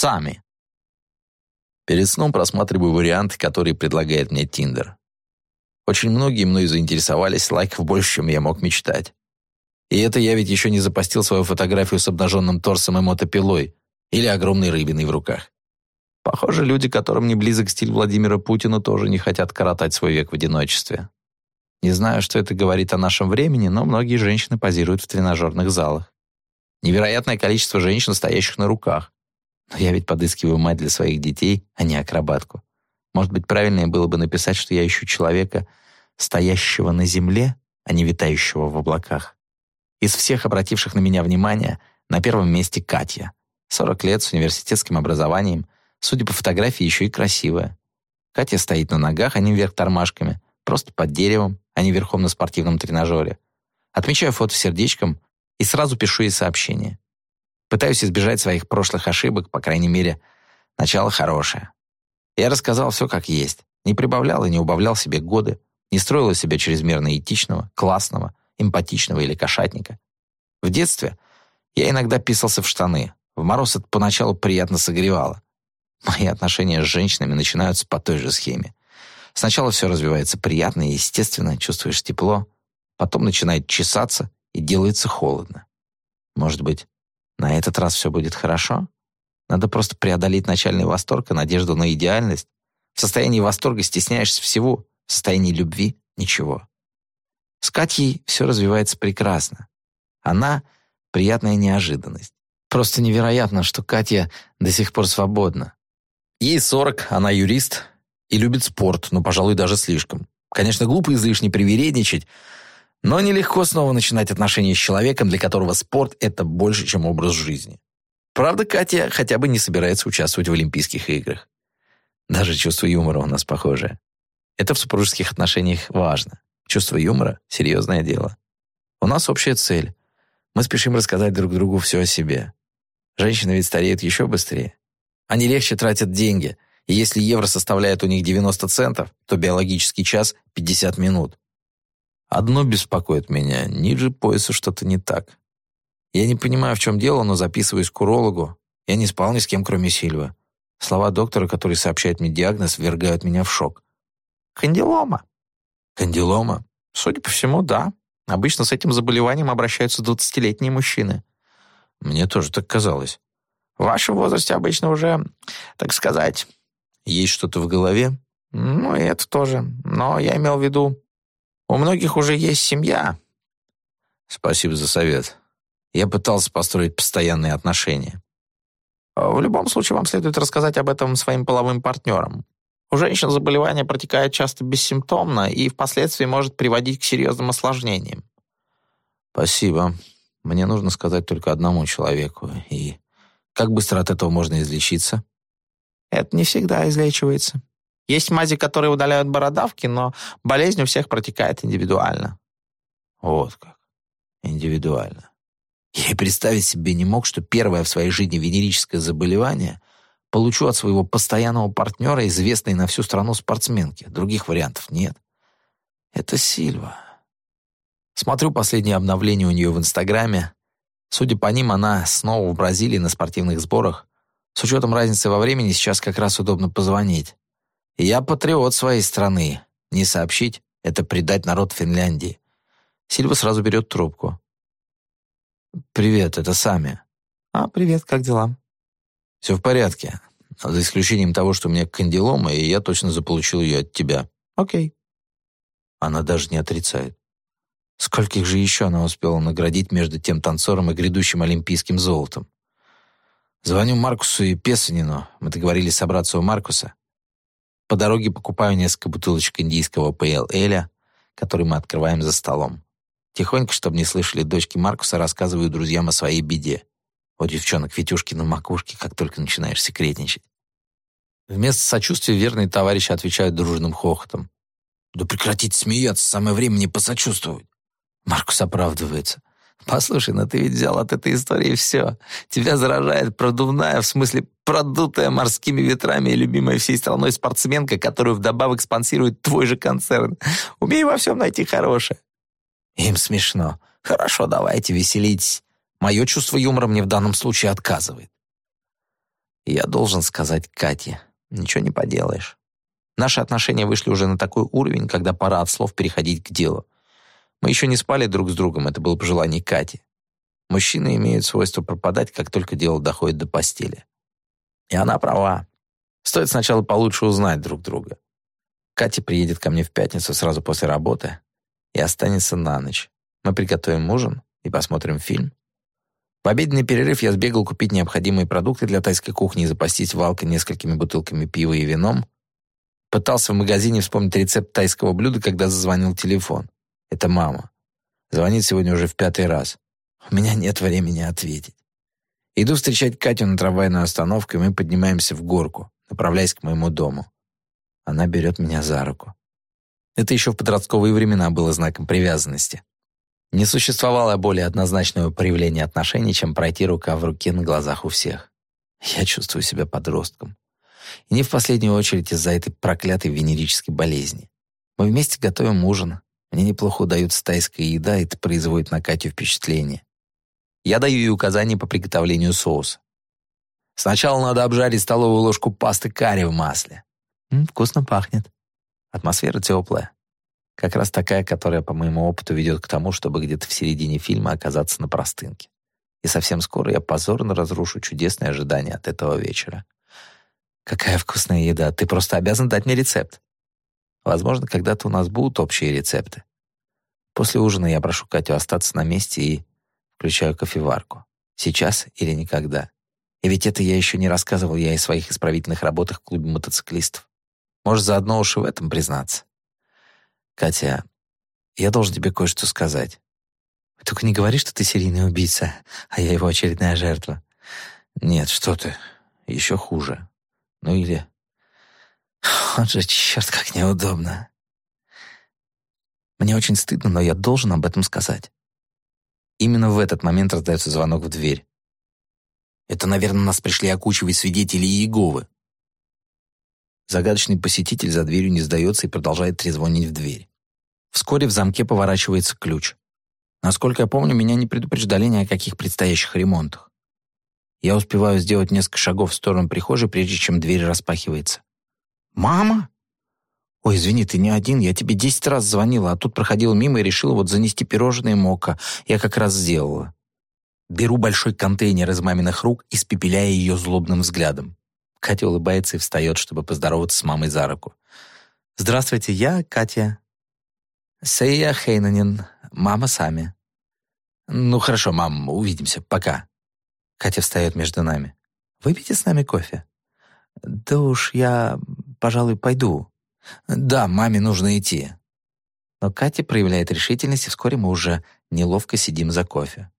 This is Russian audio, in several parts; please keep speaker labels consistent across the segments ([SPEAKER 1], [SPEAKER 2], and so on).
[SPEAKER 1] Сами. Перед сном просматриваю варианты, которые предлагает мне Тиндер. Очень многие мною заинтересовались, лайков больше, чем я мог мечтать. И это я ведь еще не запостил свою фотографию с обнаженным торсом и мотопилой или огромной рыбиной в руках. Похоже, люди, которым не близок стиль Владимира Путина, тоже не хотят коротать свой век в одиночестве. Не знаю, что это говорит о нашем времени, но многие женщины позируют в тренажерных залах. Невероятное количество женщин, стоящих на руках. Но я ведь подыскиваю мать для своих детей, а не акробатку. Может быть, правильнее было бы написать, что я ищу человека, стоящего на земле, а не витающего в облаках. Из всех обративших на меня внимание, на первом месте Катя. 40 лет с университетским образованием, судя по фотографии, еще и красивая. Катя стоит на ногах, а не вверх тормашками, просто под деревом, а не верхом на спортивном тренажере. Отмечаю фото сердечком и сразу пишу ей сообщение. Пытаюсь избежать своих прошлых ошибок, по крайней мере, начало хорошее. Я рассказал все как есть, не прибавлял и не убавлял себе годы, не строил из себя чрезмерно этичного, классного, эмпатичного или кошатника. В детстве я иногда писался в штаны. В мороз это поначалу приятно согревало. Мои отношения с женщинами начинаются по той же схеме. Сначала все развивается приятно и естественно, чувствуешь тепло. Потом начинает чесаться и делается холодно. Может быть, на этот раз все будет хорошо? Надо просто преодолеть начальный восторг и надежду на идеальность. В состоянии восторга стесняешься всего, в состоянии любви — ничего. С Катей все развивается прекрасно. Она — приятная неожиданность. Просто невероятно, что Катя до сих пор свободна. Ей 40, она юрист и любит спорт, но, пожалуй, даже слишком. Конечно, глупо излишне привередничать, но нелегко снова начинать отношения с человеком, для которого спорт — это больше, чем образ жизни. Правда, Катя хотя бы не собирается участвовать в Олимпийских играх. Даже чувство юмора у нас похожее. Это в супружеских отношениях важно. Чувство юмора — серьезное дело. У нас общая цель. Мы спешим рассказать друг другу все о себе. Женщины ведь стареют еще быстрее. Они легче тратят деньги, и если евро составляет у них 90 центов, то биологический час — 50 минут. Одно беспокоит меня. Ниже пояса что-то не так. Я не понимаю, в чем дело, но записываюсь к урологу. Я не спал ни с кем, кроме Сильвы. Слова доктора, который сообщает мне диагноз, ввергают меня в шок. Кандилома. Кандилома? Судя по всему, да. Обычно с этим заболеванием обращаются 20-летние мужчины. Мне тоже так казалось. В вашем возрасте обычно уже, так сказать... Есть что-то в голове? Ну, и это тоже. Но я имел в виду у многих уже есть семья. Спасибо за совет. Я пытался построить постоянные отношения. В любом случае, вам следует рассказать об этом своим половым партнерам. У женщин заболевание протекает часто бессимптомно и впоследствии может приводить к серьезным осложнениям. Спасибо. Мне нужно сказать только одному человеку. И как быстро от этого можно излечиться? Это не всегда излечивается. Есть мази, которые удаляют бородавки, но болезнь у всех протекает индивидуально. Вот как. Индивидуально. Я и представить себе не мог, что первое в своей жизни венерическое заболевание получу от своего постоянного партнера, известной на всю страну спортсменки. Других вариантов нет. Это Сильва. Смотрю последние обновления у нее в Инстаграме. Судя по ним, она снова в Бразилии на спортивных сборах. С учетом разницы во времени сейчас как раз удобно позвонить. Я патриот своей страны. Не сообщить — это предать народ Финляндии. Сильва сразу берет трубку. «Привет, это Сами». «А, привет, как дела?» «Все в порядке. За исключением того, что у меня кандилома, и я точно заполучил ее от тебя». «Окей». Она даже не отрицает. Скольких же еще она успела наградить между тем танцором и грядущим олимпийским золотом? Звоню Маркусу и Песанину. Мы договорились собраться у Маркуса. По дороге покупаю несколько бутылочек индийского пл-эля, который мы открываем за столом. Тихонько, чтобы не слышали дочки Маркуса, рассказываю друзьям о своей беде. У девчонок Витюшки на макушке, как только начинаешь секретничать. Вместо сочувствия верные товарищи отвечают дружным хохотом. «Да прекратите смеяться, самое время мне посочувствовать». Маркус оправдывается. Послушай, ну ты ведь взял от этой истории все. Тебя заражает продувная, в смысле продутая морскими ветрами и любимая всей страной спортсменка, которую вдобавок спонсирует твой же концерн. Умей во всем найти хорошее. Им смешно. Хорошо, давайте, веселитесь. Мое чувство юмора мне в данном случае отказывает. Я должен сказать Кате, ничего не поделаешь. Наши отношения вышли уже на такой уровень, когда пора от слов переходить к делу. Мы еще не спали друг с другом, это было пожелание Кати. Мужчины имеют свойство пропадать, как только дело доходит до постели. И она права. Стоит сначала получше узнать друг друга. Катя приедет ко мне в пятницу сразу после работы и останется на ночь. Мы приготовим ужин и посмотрим фильм. В обеденный перерыв я сбегал купить необходимые продукты для тайской кухни и запастись валкой несколькими бутылками пива и вином. Пытался в магазине вспомнить рецепт тайского блюда, когда зазвонил телефон. Это мама. Звонит сегодня уже в пятый раз. У меня нет времени ответить. Иду встречать Катю на трамвайную остановку, и мы поднимаемся в горку, направляясь к моему дому. Она берет меня за руку. Это еще в подростковые времена было знаком привязанности. Не существовало более однозначного проявления отношений, чем пройти рука в руке на глазах у всех. Я чувствую себя подростком. И не в последнюю очередь из-за этой проклятой венерической болезни. Мы вместе готовим ужин. Мне неплохо удается тайская еда, и это производит на Катю впечатление. Я даю ей указания по приготовлению соуса. Сначала надо обжарить столовую ложку пасты карри в масле. М, вкусно пахнет. Атмосфера теплая. Как раз такая, которая, по моему опыту, ведет к тому, чтобы где-то в середине фильма оказаться на простынке. И совсем скоро я позорно разрушу чудесное ожидание от этого вечера. Какая вкусная еда. Ты просто обязан дать мне рецепт. Возможно, когда-то у нас будут общие рецепты. После ужина я прошу Катю остаться на месте и включаю кофеварку. Сейчас или никогда. И ведь это я еще не рассказывал я о своих исправительных работах в клубе мотоциклистов. Может, заодно уж и в этом признаться. Катя, я должен тебе кое-что сказать. Только не говори, что ты серийный убийца, а я его очередная жертва. Нет, что ты. Еще хуже. Ну или... Вот же черт, как неудобно. Мне очень стыдно, но я должен об этом сказать. Именно в этот момент раздается звонок в дверь. Это, наверное, нас пришли окучивать свидетели Иеговы. Загадочный посетитель за дверью не сдается и продолжает трезвонить в дверь. Вскоре в замке поворачивается ключ. Насколько я помню, меня не предупреждали ни о каких предстоящих ремонтах. Я успеваю сделать несколько шагов в сторону прихожей, прежде чем дверь распахивается. «Мама?» «Ой, извини, ты не один, я тебе десять раз звонила, а тут проходила мимо и решила вот занести пирожные мока. Я как раз сделала». Беру большой контейнер из маминых рук, испепеляя ее злобным взглядом. Катя улыбается и встает, чтобы поздороваться с мамой за руку. «Здравствуйте, я Катя». «Сея Хейнанин, мама сами». «Ну хорошо, мам, увидимся, пока». Катя встает между нами. «Выпейте с нами кофе?» «Да уж я, пожалуй, пойду». «Да, маме нужно идти». Но Катя проявляет решительность, и вскоре мы уже неловко сидим за кофе.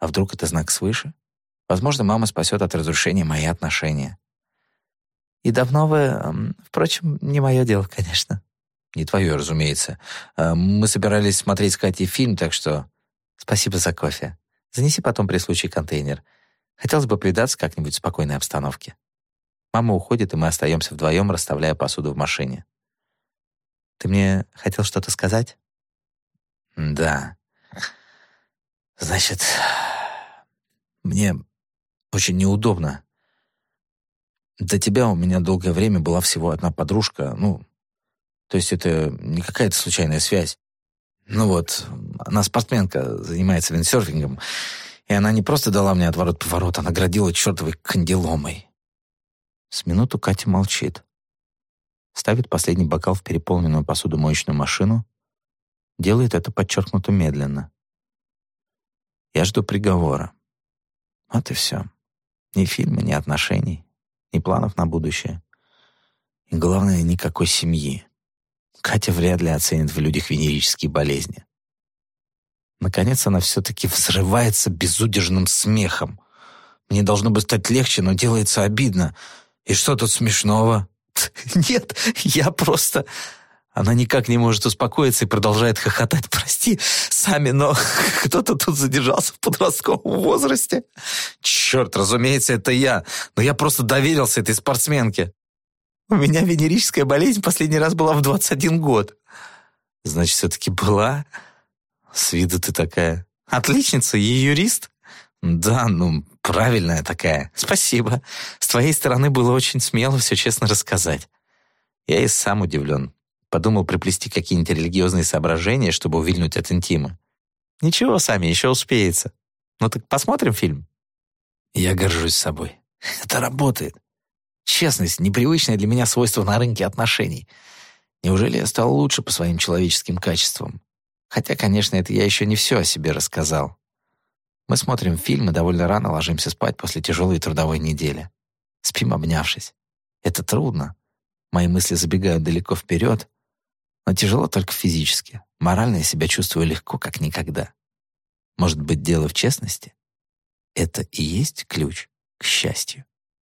[SPEAKER 1] А вдруг это знак свыше? Возможно, мама спасет от разрушения мои отношения. И давно вы... Впрочем, не мое дело, конечно. Не твое, разумеется. А, мы собирались смотреть с Катей фильм, так что... Спасибо за кофе. Занеси потом при случае контейнер. Хотелось бы повидаться как-нибудь в спокойной обстановке. Мама уходит, и мы остаемся вдвоем, расставляя посуду в машине. Ты мне хотел что-то сказать? Да. Значит, мне очень неудобно. До тебя у меня долгое время была всего одна подружка, ну, то есть это не какая-то случайная связь. Ну вот, она спортсменка, занимается виндсерфингом, и она не просто дала мне отворот-поворот, а наградила чертовой кандиломой. С минуту Катя молчит. Ставит последний бокал в переполненную посудомоечную машину, делает это подчеркнуто медленно. Я жду приговора. Вот и все. Ни фильма, ни отношений, ни планов на будущее. И главное, никакой семьи. Катя вряд ли оценит в людях венерические болезни. Наконец она все-таки взрывается безудержным смехом. Мне должно бы стать легче, но делается обидно. И что тут смешного? Нет, я просто... Она никак не может успокоиться и продолжает хохотать. «Прости, сами, но кто-то тут задержался в подростковом возрасте». «Черт, разумеется, это я. Но я просто доверился этой спортсменке». «У меня венерическая болезнь последний раз была в 21 год». «Значит, все-таки была?» «С виду ты такая отличница и юрист?» «Да, ну,
[SPEAKER 2] Правильная такая. Спасибо. С твоей стороны было очень смело все честно рассказать. Я и сам удивлен. Подумал приплести какие-нибудь религиозные соображения, чтобы увильнуть от интима. Ничего, сами, еще успеется. Ну так посмотрим фильм? Я горжусь собой. Это работает. Честность — непривычное для меня свойство на рынке отношений. Неужели я стал лучше по своим человеческим качествам? Хотя, конечно, это я еще не все о себе рассказал. Мы смотрим фильм и довольно рано ложимся спать после тяжелой трудовой недели. Спим, обнявшись. Это трудно. Мои мысли забегают далеко вперед, но тяжело только физически. Морально я себя чувствую легко, как никогда. Может быть, дело в честности? Это и есть ключ к счастью.